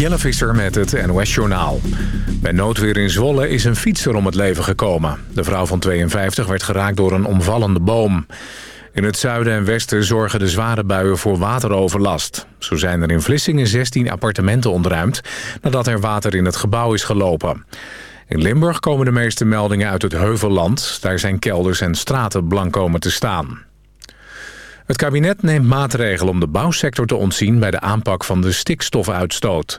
Jelle Visser met het NOS-journaal. Bij noodweer in Zwolle is een fietser om het leven gekomen. De vrouw van 52 werd geraakt door een omvallende boom. In het zuiden en westen zorgen de zware buien voor wateroverlast. Zo zijn er in Vlissingen 16 appartementen ontruimd... nadat er water in het gebouw is gelopen. In Limburg komen de meeste meldingen uit het Heuvelland. Daar zijn kelders en straten blank komen te staan. Het kabinet neemt maatregelen om de bouwsector te ontzien... bij de aanpak van de stikstofuitstoot.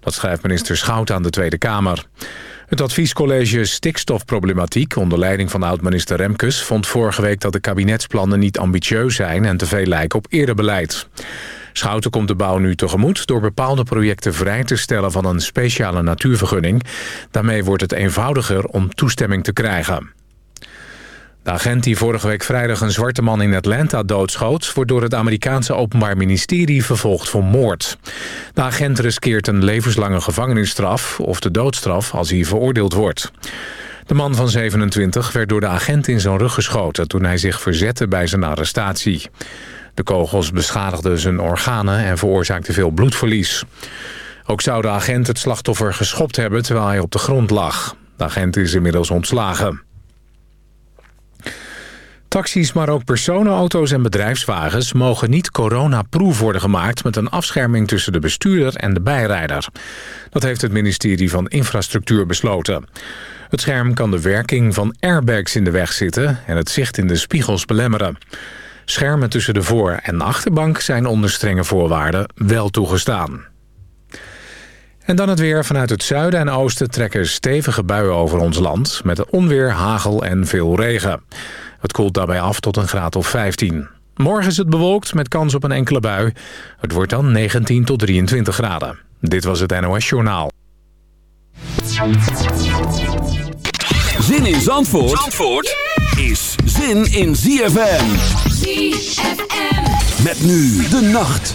Dat schrijft minister Schout aan de Tweede Kamer. Het adviescollege Stikstofproblematiek... onder leiding van oud-minister Remkes... vond vorige week dat de kabinetsplannen niet ambitieus zijn... en te veel lijken op eerder beleid. Schouten komt de bouw nu tegemoet... door bepaalde projecten vrij te stellen van een speciale natuurvergunning. Daarmee wordt het eenvoudiger om toestemming te krijgen. De agent die vorige week vrijdag een zwarte man in Atlanta doodschoot... wordt door het Amerikaanse Openbaar Ministerie vervolgd voor moord. De agent riskeert een levenslange gevangenisstraf of de doodstraf als hij veroordeeld wordt. De man van 27 werd door de agent in zijn rug geschoten... toen hij zich verzette bij zijn arrestatie. De kogels beschadigden zijn organen en veroorzaakten veel bloedverlies. Ook zou de agent het slachtoffer geschopt hebben terwijl hij op de grond lag. De agent is inmiddels ontslagen. Taxis, maar ook personenauto's en bedrijfswagens... mogen niet coronaproof worden gemaakt... met een afscherming tussen de bestuurder en de bijrijder. Dat heeft het ministerie van Infrastructuur besloten. Het scherm kan de werking van airbags in de weg zitten... en het zicht in de spiegels belemmeren. Schermen tussen de voor- en achterbank zijn onder strenge voorwaarden wel toegestaan. En dan het weer. Vanuit het zuiden en oosten trekken stevige buien over ons land... met onweer, hagel en veel regen. Het koelt daarbij af tot een graad of 15. Morgen is het bewolkt met kans op een enkele bui. Het wordt dan 19 tot 23 graden. Dit was het NOS Journaal. Zin in Zandvoort, Zandvoort is zin in ZFM. ZFM. Met nu de nacht.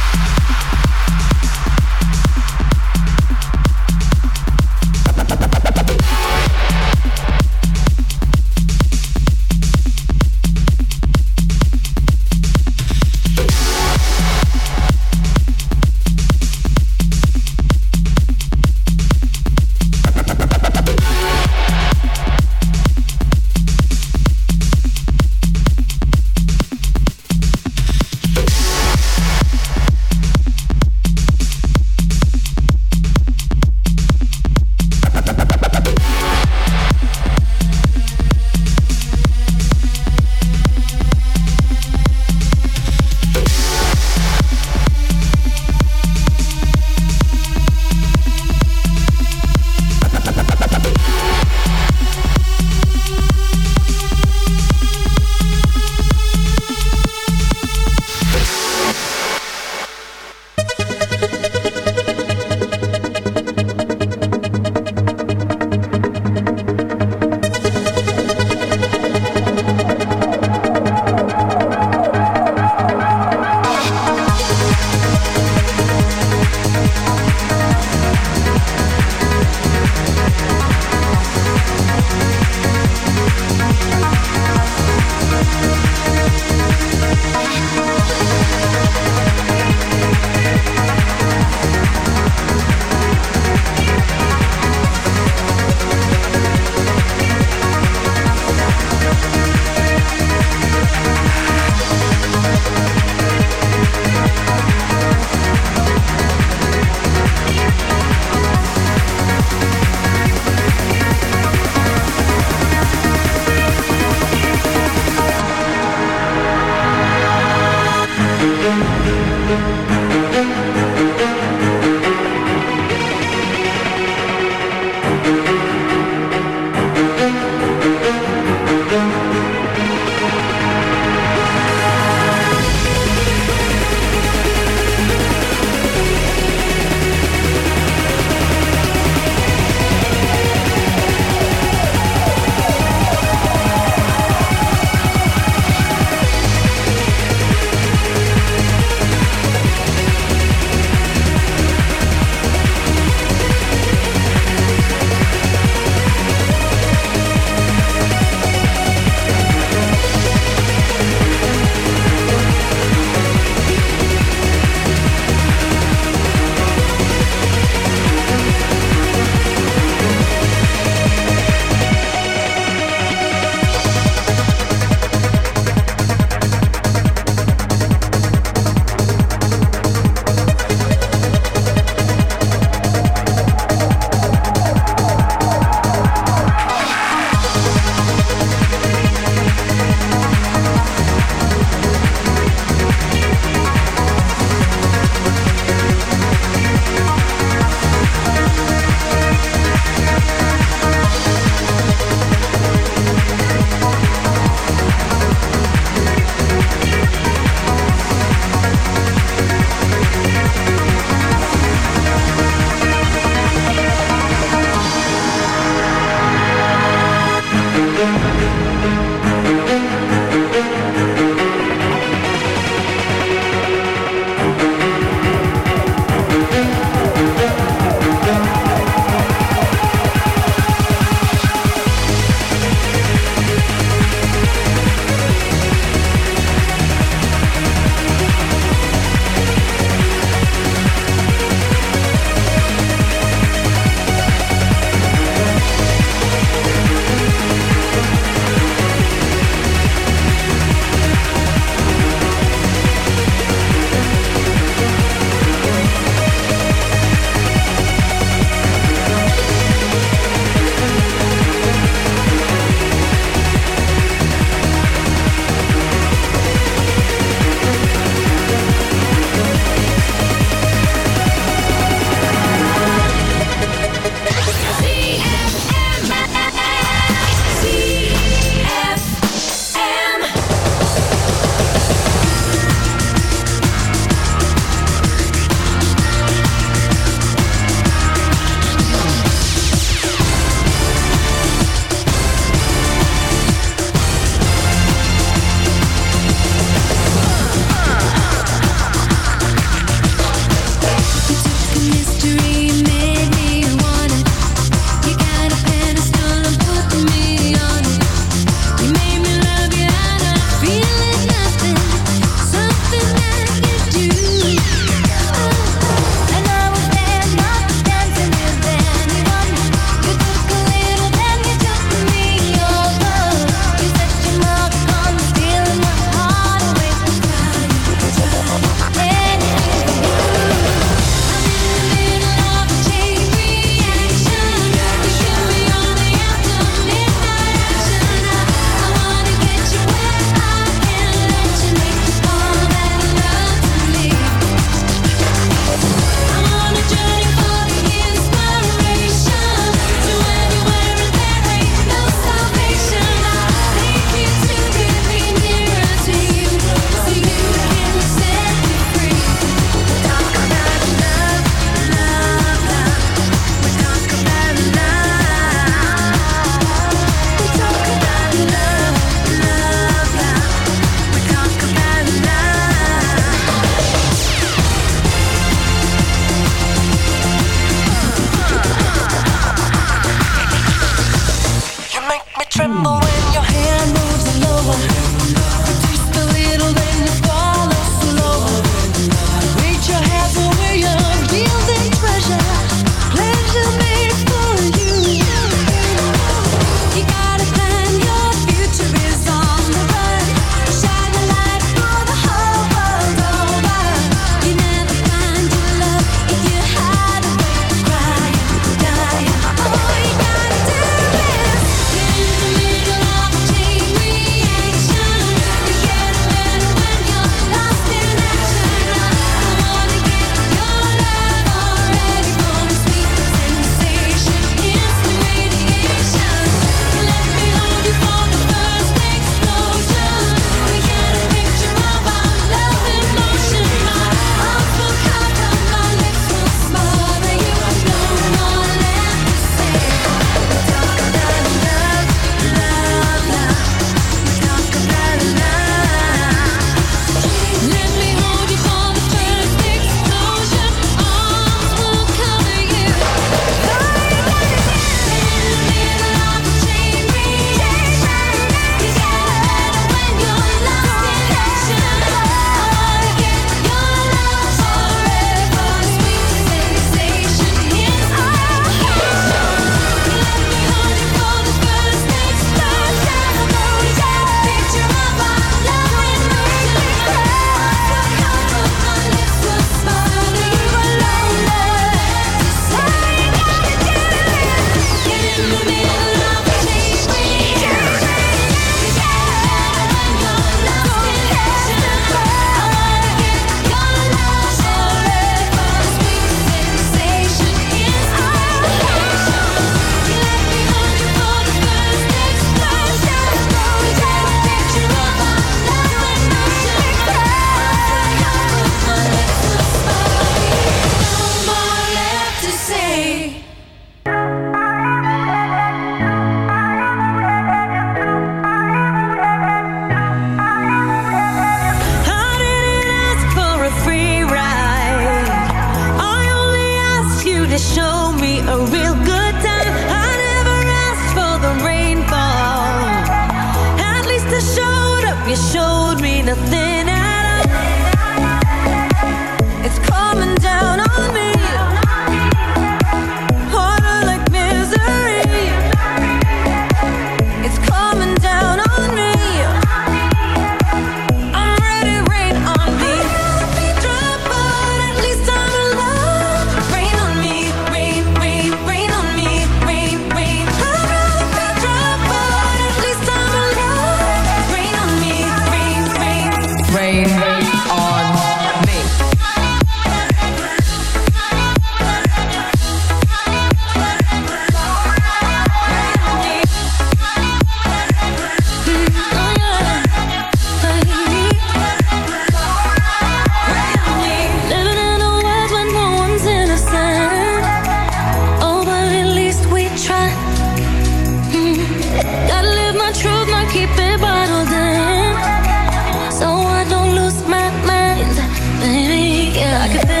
could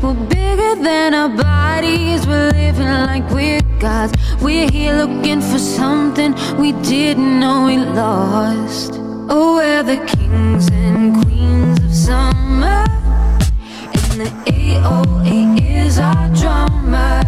We're bigger than our bodies. We're living like we're gods. We're here looking for something we didn't know we lost. Oh, we're the kings and queens of summer. And the 808 is our drummer.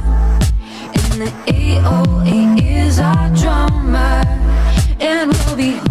He is our drummer, and we'll be.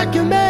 like a man.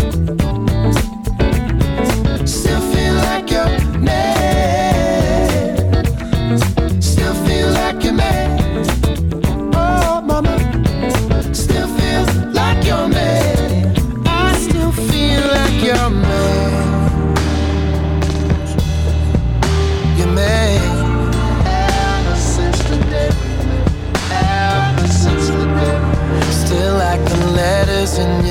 dancing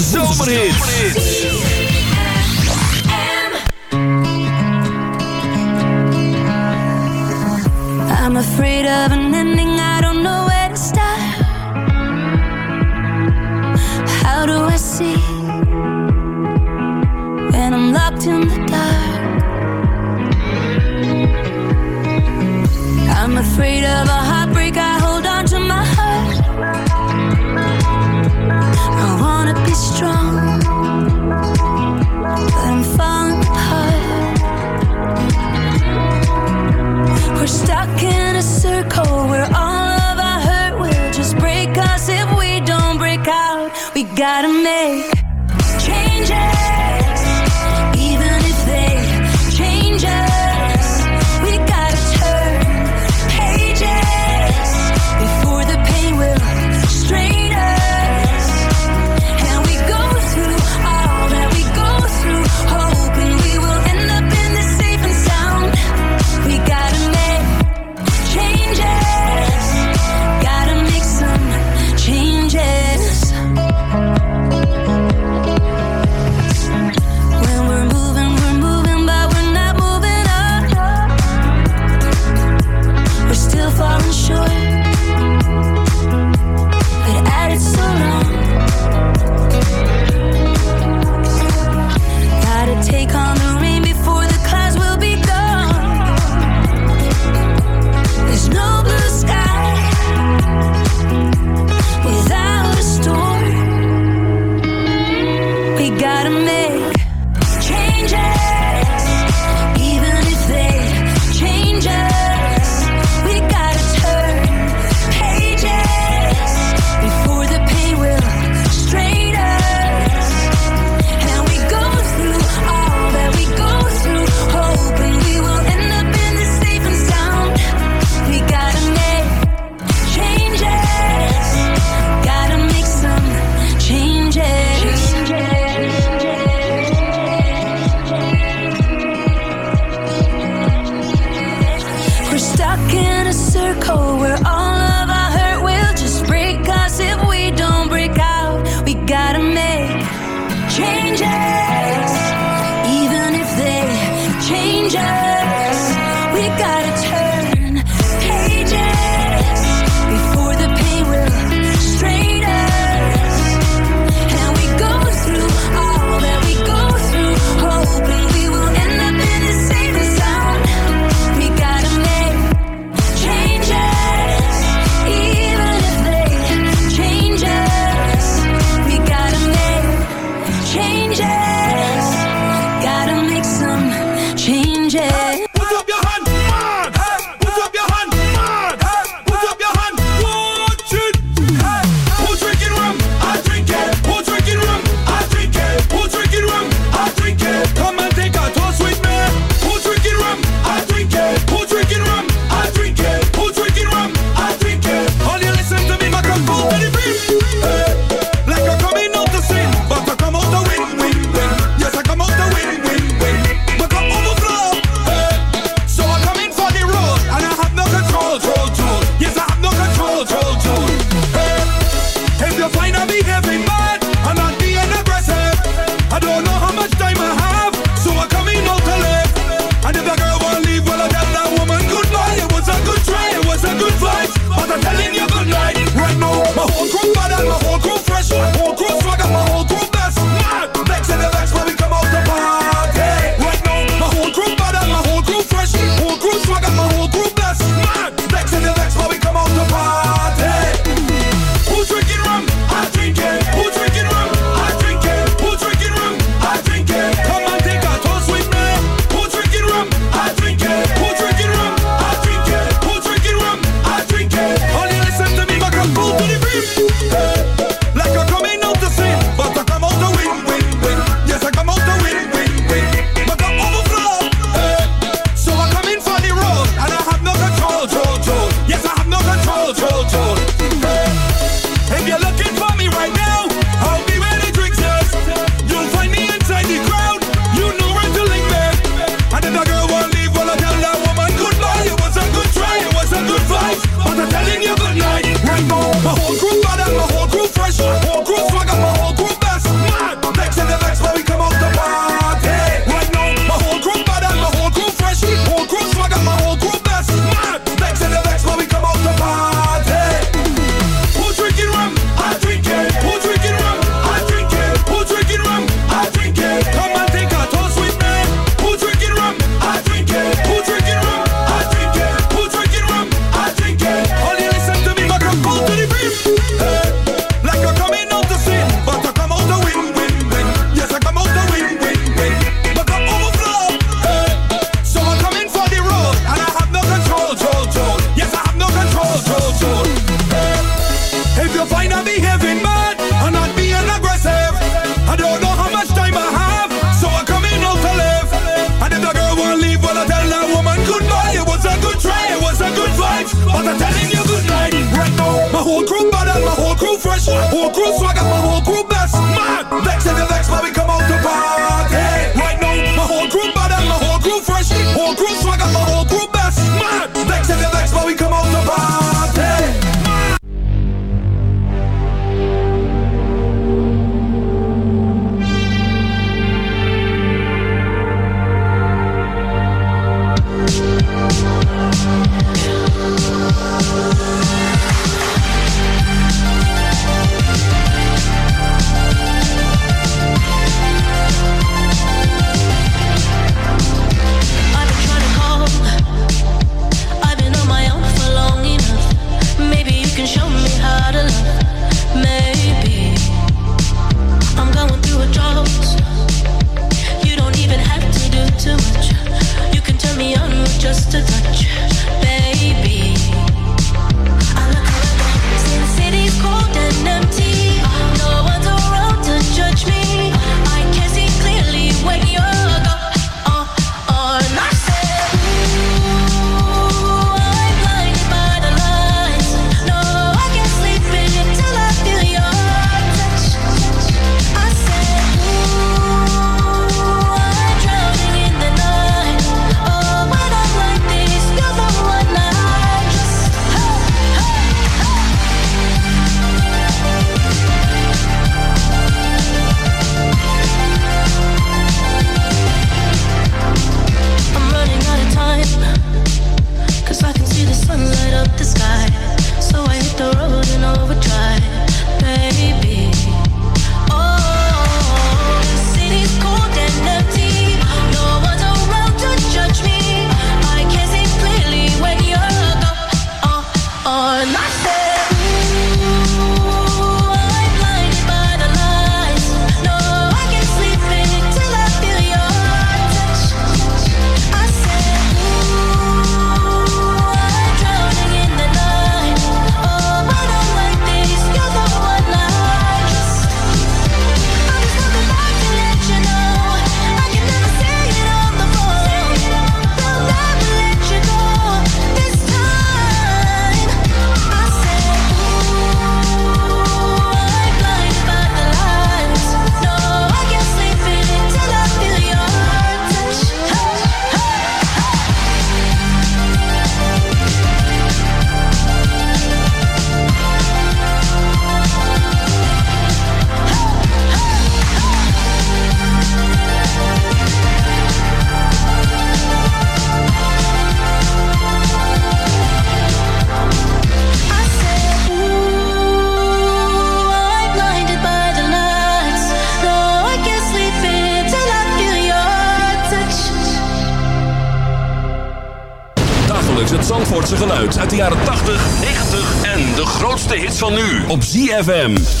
op ZFM.